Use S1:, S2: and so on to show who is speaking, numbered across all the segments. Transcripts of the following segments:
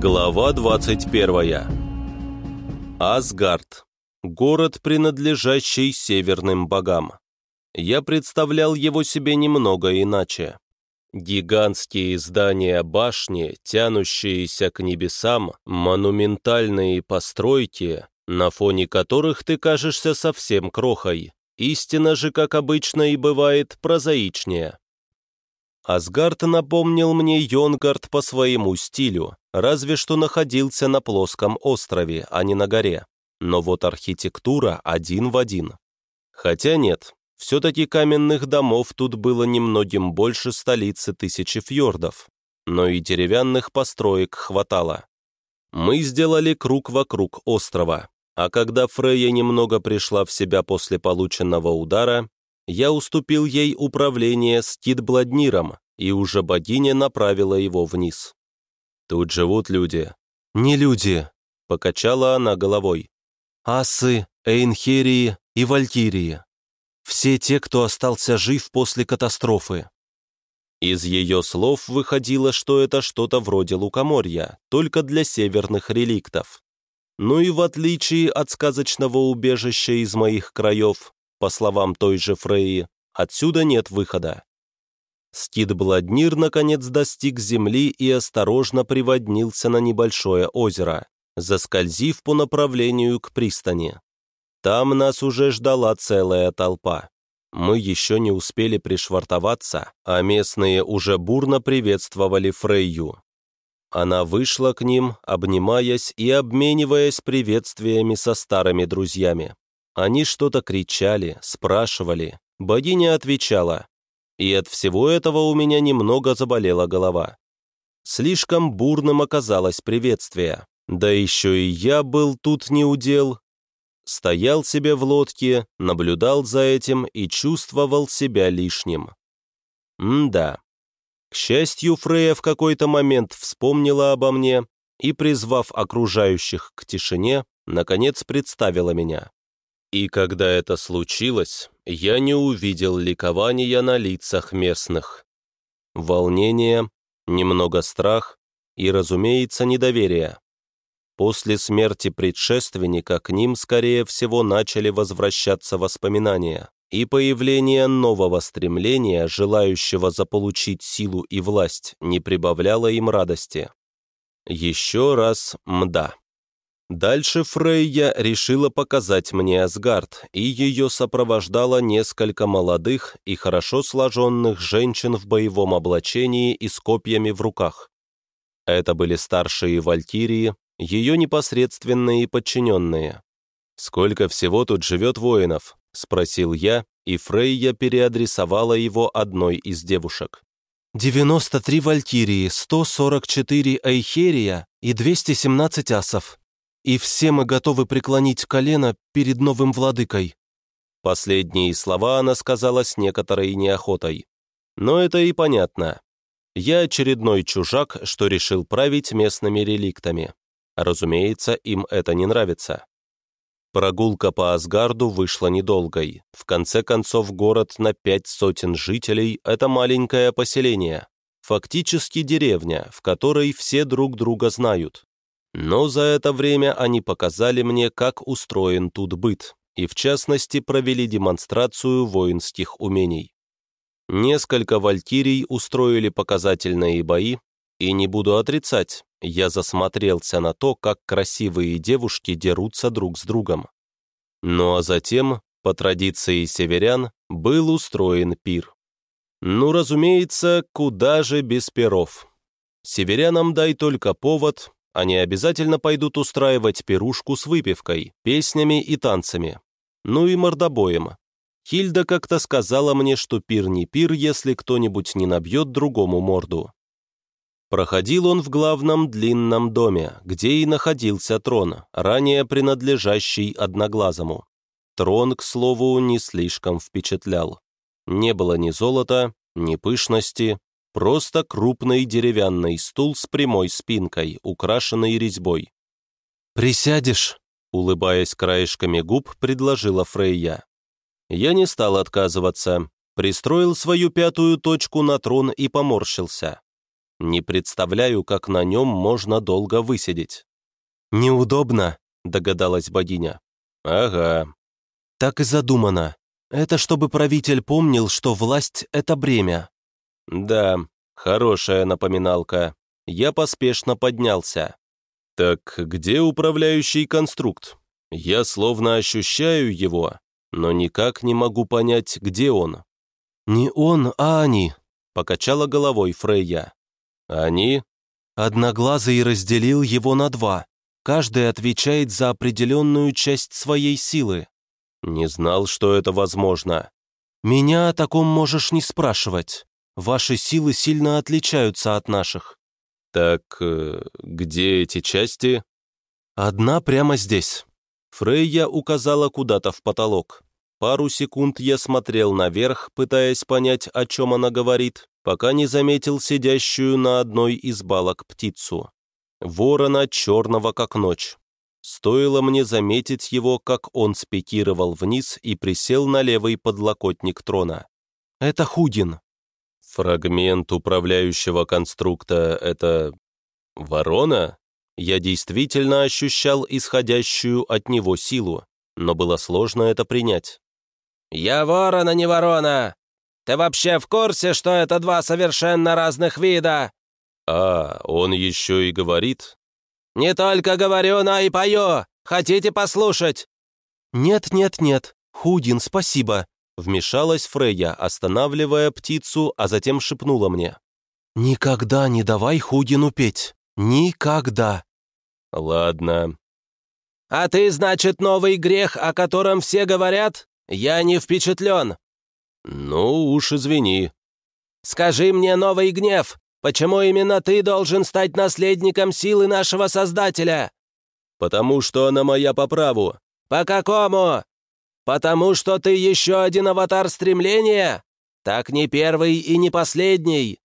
S1: Глава 21. Асгард. Город, принадлежащий северным богам. Я представлял его себе немного иначе. Гигантские здания башни, тянущиеся к небесам, монументальные постройки, на фоне которых ты кажешься совсем крохой. Истина же, как обычно и бывает, прозаичнее. Асгард напомнил мне Йонгард по своему стилю, разве что находился на плоском острове, а не на горе. Но вот архитектура один в один. Хотя нет, все-таки каменных домов тут было немногим больше столицы тысячи фьордов, но и деревянных построек хватало. Мы сделали круг вокруг острова, а когда Фрейя немного пришла в себя после полученного удара, я уступил ей управление Скидбладниром, и уже богиня направила его вниз. Тут живут люди. «Не люди», — покачала она головой. «Асы, Эйнхерии и Валькирии. Все те, кто остался жив после катастрофы». Из ее слов выходило, что это что-то вроде лукоморья, только для северных реликтов. Ну и в отличие от сказочного убежища из моих краев, по словам той же Фреи, отсюда нет выхода. Скид-Бладнир наконец достиг земли и осторожно приводнился на небольшое озеро, заскользив по направлению к пристани. Там нас уже ждала целая толпа. Мы еще не успели пришвартоваться, а местные уже бурно приветствовали Фрейю. Она вышла к ним, обнимаясь и обмениваясь приветствиями со старыми друзьями. Они что-то кричали, спрашивали. Богиня отвечала, и от всего этого у меня немного заболела голова. Слишком бурным оказалось приветствие. Да еще и я был тут не удел. Стоял себе в лодке, наблюдал за этим и чувствовал себя лишним. М-да. К счастью, Фрея в какой-то момент вспомнила обо мне и, призвав окружающих к тишине, наконец представила меня. И когда это случилось, я не увидел ликования на лицах местных. Волнение, немного страх и, разумеется, недоверие. После смерти предшественника к ним, скорее всего, начали возвращаться воспоминания, и появление нового стремления, желающего заполучить силу и власть, не прибавляло им радости. Еще раз мда. Дальше Фрейя решила показать мне Асгард, и ее сопровождало несколько молодых и хорошо сложенных женщин в боевом облачении и с копьями в руках. Это были старшие валькирии, ее непосредственные подчиненные. «Сколько всего тут живет воинов?» — спросил я, и Фрейя переадресовала его одной из девушек. «93 валькирии, 144 айхерия и 217 асов», и все мы готовы преклонить колено перед новым владыкой». Последние слова она сказала с некоторой неохотой. Но это и понятно. Я очередной чужак, что решил править местными реликтами. Разумеется, им это не нравится. Прогулка по Асгарду вышла недолгой. В конце концов, город на пять сотен жителей – это маленькое поселение. Фактически деревня, в которой все друг друга знают. Но за это время они показали мне, как устроен тут быт, и в частности провели демонстрацию воинских умений. Несколько валькирий устроили показательные бои, и не буду отрицать, я засмотрелся на то, как красивые девушки дерутся друг с другом. Ну а затем, по традиции северян, был устроен пир. Ну, разумеется, куда же без перов. Северянам дай только повод, они обязательно пойдут устраивать пирушку с выпивкой, песнями и танцами. Ну и мордобоем. Хильда как-то сказала мне, что пир не пир, если кто-нибудь не набьет другому морду. Проходил он в главном длинном доме, где и находился трон, ранее принадлежащий Одноглазому. Трон, к слову, не слишком впечатлял. Не было ни золота, ни пышности, Просто крупный деревянный стул с прямой спинкой, украшенный резьбой. «Присядешь?» — улыбаясь краешками губ, предложила Фрейя. Я не стал отказываться, пристроил свою пятую точку на трон и поморщился. Не представляю, как на нем можно долго высидеть». «Неудобно», — догадалась богиня. «Ага». «Так и задумано. Это чтобы правитель помнил, что власть — это бремя». «Да, хорошая напоминалка. Я поспешно поднялся. Так где управляющий конструкт? Я словно ощущаю его, но никак не могу понять, где он». «Не он, а они», — покачала головой Фрейя. «Они?» Одноглазый разделил его на два. Каждый отвечает за определенную часть своей силы. Не знал, что это возможно. Меня о таком можешь не спрашивать. Ваши силы сильно отличаются от наших. Так э, где эти части? Одна прямо здесь. Фрейя указала куда-то в потолок. Пару секунд я смотрел наверх, пытаясь понять, о чем она говорит, пока не заметил сидящую на одной из балок птицу. Ворона черного, как ночь. Стоило мне заметить его, как он спикировал вниз и присел на левый подлокотник трона. «Это Худин». «Фрагмент управляющего конструкта — это... ворона?» Я действительно ощущал исходящую от него силу, но было сложно это принять. «Я ворона, не ворона! Ты вообще в курсе, что это два совершенно разных вида?» «А, он еще и говорит?» «Не только говорю, но и пою! Хотите послушать?» «Нет, нет, нет, Худин, спасибо!» Вмешалась Фрейя, останавливая птицу, а затем шепнула мне. «Никогда не давай Худину петь! Никогда!» «Ладно». «А ты, значит, новый грех, о котором все говорят?» «Я не впечатлен». «Ну уж извини». «Скажи мне, новый гнев, почему именно ты должен стать наследником силы нашего Создателя?» «Потому что она моя по праву». «По какому?» «Потому что ты еще один аватар стремления? Так не первый и не последний.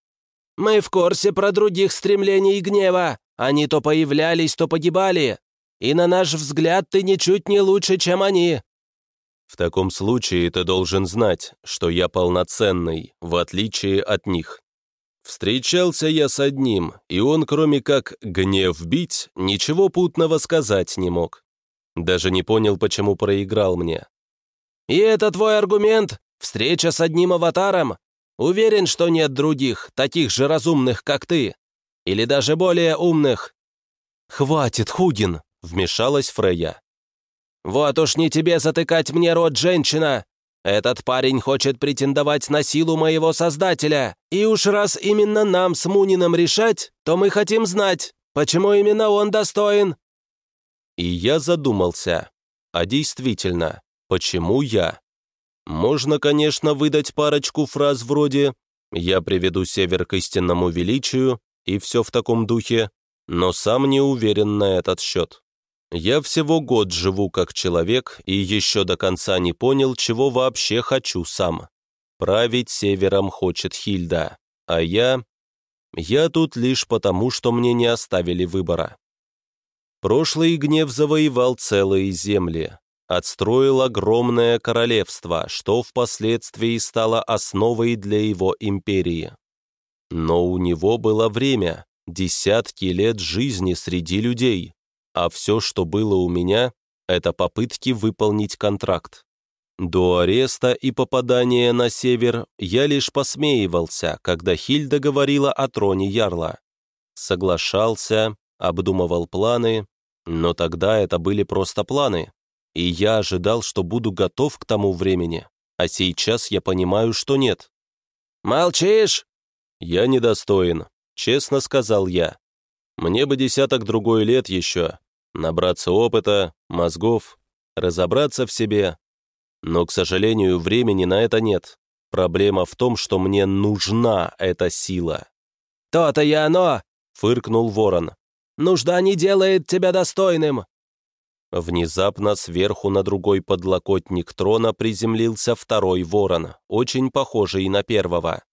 S1: Мы в курсе про других стремлений гнева. Они то появлялись, то погибали. И на наш взгляд ты ничуть не лучше, чем они. В таком случае ты должен знать, что я полноценный, в отличие от них. Встречался я с одним, и он, кроме как гнев бить, ничего путного сказать не мог. Даже не понял, почему проиграл мне. «И это твой аргумент? Встреча с одним аватаром? Уверен, что нет других, таких же разумных, как ты? Или даже более умных?» «Хватит, Хугин!» — вмешалась Фрея. «Вот уж не тебе затыкать мне рот, женщина! Этот парень хочет претендовать на силу моего создателя, и уж раз именно нам с Мунином решать, то мы хотим знать, почему именно он достоин». И я задумался. А действительно, почему я? Можно, конечно, выдать парочку фраз вроде «Я приведу север к истинному величию» и все в таком духе, но сам не уверен на этот счет. Я всего год живу как человек и еще до конца не понял, чего вообще хочу сам. Править севером хочет Хильда, а я... Я тут лишь потому, что мне не оставили выбора. Прошлый гнев завоевал целые земли, отстроил огромное королевство, что впоследствии стало основой для его империи. Но у него было время, десятки лет жизни среди людей, а все, что было у меня, это попытки выполнить контракт. До ареста и попадания на север я лишь посмеивался, когда Хильда говорила о троне Ярла. Соглашался, обдумывал планы, но тогда это были просто планы, и я ожидал, что буду готов к тому времени, а сейчас я понимаю, что нет. «Молчишь?» «Я недостоин», — честно сказал я. «Мне бы десяток другой лет еще, набраться опыта, мозгов, разобраться в себе. Но, к сожалению, времени на это нет. Проблема в том, что мне нужна эта сила. «То-то и оно!» — фыркнул ворон. «Нужда не делает тебя достойным!» Внезапно сверху на другой подлокотник трона приземлился второй ворон, очень похожий на первого.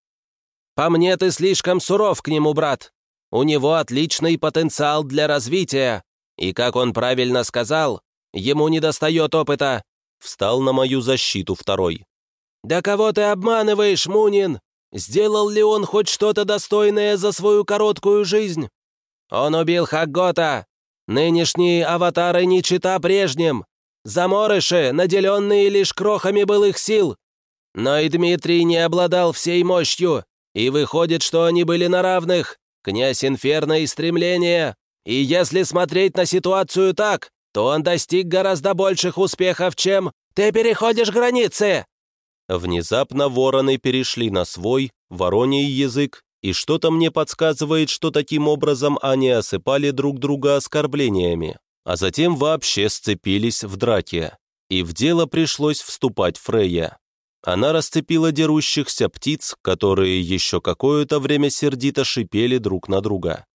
S1: «По мне ты слишком суров к нему, брат. У него отличный потенциал для развития, и, как он правильно сказал, ему недостает опыта. Встал на мою защиту второй. «Да кого ты обманываешь, Мунин? Сделал ли он хоть что-то достойное за свою короткую жизнь? Он убил Хаггота. Нынешние аватары не чита прежним. Заморыши, наделенные лишь крохами былых сил. Но и Дмитрий не обладал всей мощью, и выходит, что они были на равных. Князь Инферно и стремления. И если смотреть на ситуацию так, то он достиг гораздо больших успехов, чем «Ты переходишь границы!» Внезапно вороны перешли на свой, вороний язык, и что-то мне подсказывает, что таким образом они осыпали друг друга оскорблениями, а затем вообще сцепились в драке, и в дело пришлось вступать Фрейя. Она расцепила дерущихся птиц, которые еще какое-то время сердито шипели друг на друга.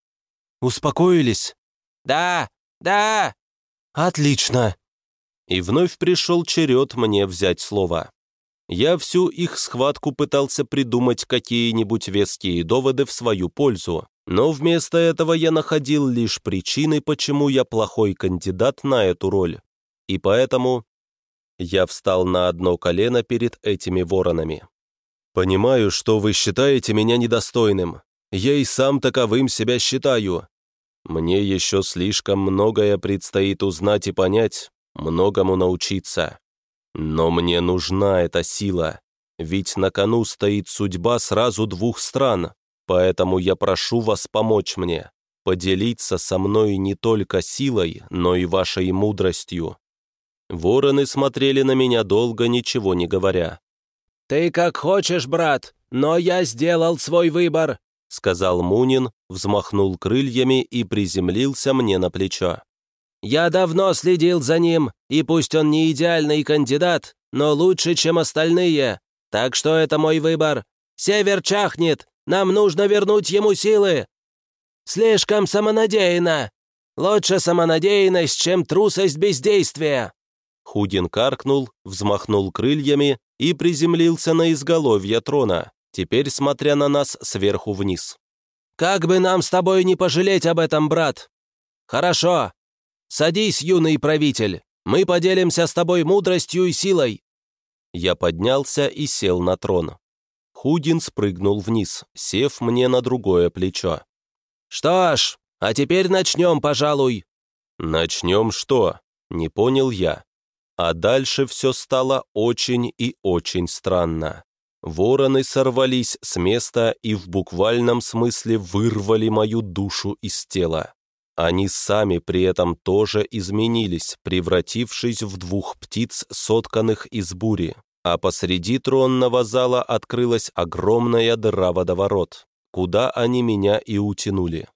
S1: «Успокоились?» «Да, да!» «Отлично!» И вновь пришел черед мне взять слово. Я всю их схватку пытался придумать какие-нибудь веские доводы в свою пользу, но вместо этого я находил лишь причины, почему я плохой кандидат на эту роль. И поэтому я встал на одно колено перед этими воронами. «Понимаю, что вы считаете меня недостойным. Я и сам таковым себя считаю. Мне еще слишком многое предстоит узнать и понять, многому научиться. Но мне нужна эта сила, ведь на кону стоит судьба сразу двух стран, поэтому я прошу вас помочь мне, поделиться со мной не только силой, но и вашей мудростью». Вороны смотрели на меня долго, ничего не говоря. «Ты как хочешь, брат, но я сделал свой выбор», сказал Мунин, взмахнул крыльями и приземлился мне на плечо. Я давно следил за ним, и пусть он не идеальный кандидат, но лучше, чем остальные. Так что это мой выбор. Север чахнет, нам нужно вернуть ему силы. Слишком самонадеянно. Лучше самонадеянность, чем трусость бездействия. Худин каркнул, взмахнул крыльями и приземлился на изголовье трона, теперь смотря на нас сверху вниз. «Как бы нам с тобой не пожалеть об этом, брат!» «Хорошо, «Садись, юный правитель, мы поделимся с тобой мудростью и силой!» Я поднялся и сел на трон. Худин спрыгнул вниз, сев мне на другое плечо. «Что ж, а теперь начнем, пожалуй». «Начнем что?» — не понял я. А дальше все стало очень и очень странно. Вороны сорвались с места и в буквальном смысле вырвали мою душу из тела. Они сами при этом тоже изменились, превратившись в двух птиц, сотканных из бури. А посреди тронного зала открылась огромная дыра-водоворот, куда они меня и утянули.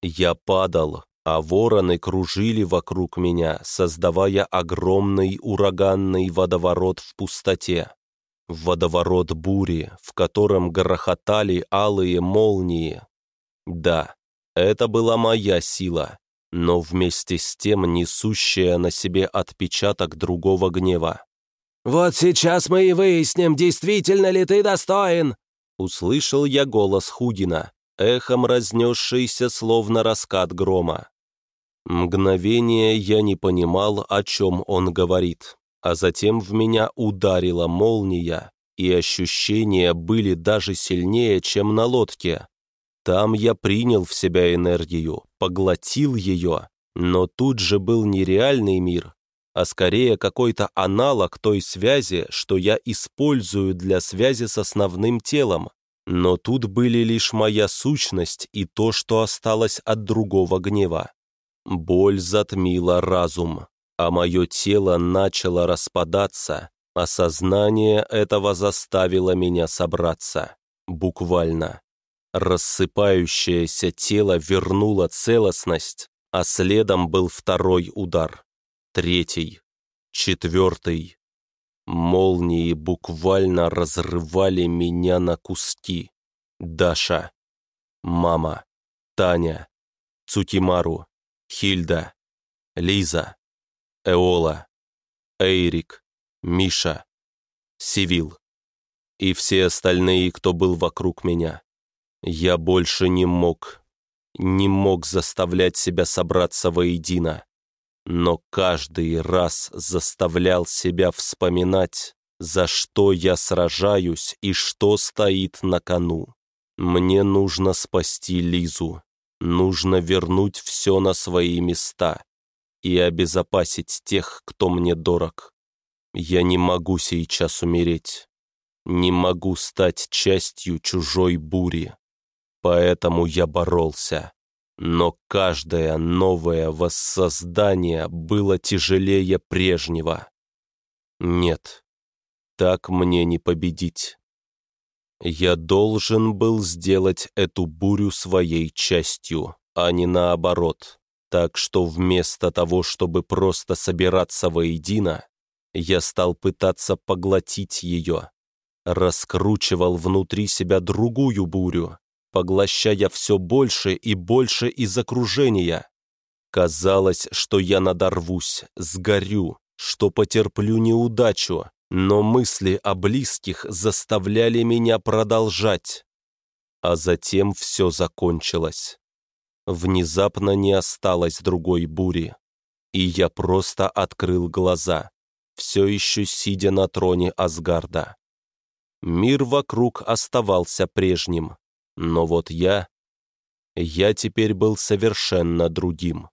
S1: Я падал, а вороны кружили вокруг меня, создавая огромный ураганный водоворот в пустоте. Водоворот бури, в котором грохотали алые молнии. Да, это была моя сила, но вместе с тем несущая на себе отпечаток другого гнева. «Вот сейчас мы и выясним, действительно ли ты достоин!» Услышал я голос Худина, эхом разнесшийся, словно раскат грома. Мгновение я не понимал, о чем он говорит, а затем в меня ударила молния, и ощущения были даже сильнее, чем на лодке. Там я принял в себя энергию, поглотил ее, но тут же был не реальный мир, а скорее какой-то аналог той связи, что я использую для связи с основным телом. Но тут были лишь моя сущность и то, что осталось от другого гнева. Боль затмила разум, а мое тело начало распадаться, а сознание этого заставило меня собраться. Буквально. Рассыпающееся тело вернуло целостность, а следом был второй удар. Третий. Четвертый. Молнии буквально разрывали меня на куски. Даша. Мама. Таня. Цукимару. Хильда. Лиза. Эола. Эйрик. Миша. Сивил. И все остальные, кто был вокруг меня. Я больше не мог, не мог заставлять себя собраться воедино, но каждый раз заставлял себя вспоминать, за что я сражаюсь и что стоит на кону. Мне нужно спасти Лизу, нужно вернуть все на свои места и обезопасить тех, кто мне дорог. Я не могу сейчас умереть, не могу стать частью чужой бури. Поэтому я боролся. Но каждое новое воссоздание было тяжелее прежнего. Нет, так мне не победить. Я должен был сделать эту бурю своей частью, а не наоборот. Так что вместо того, чтобы просто собираться воедино, я стал пытаться поглотить ее. Раскручивал внутри себя другую бурю, поглощая все больше и больше из окружения. Казалось, что я надорвусь, сгорю, что потерплю неудачу, но мысли о близких заставляли меня продолжать. А затем все закончилось. Внезапно не осталось другой бури, и я просто открыл глаза, все еще сидя на троне Асгарда. Мир вокруг оставался прежним, но вот я... Я теперь был совершенно другим.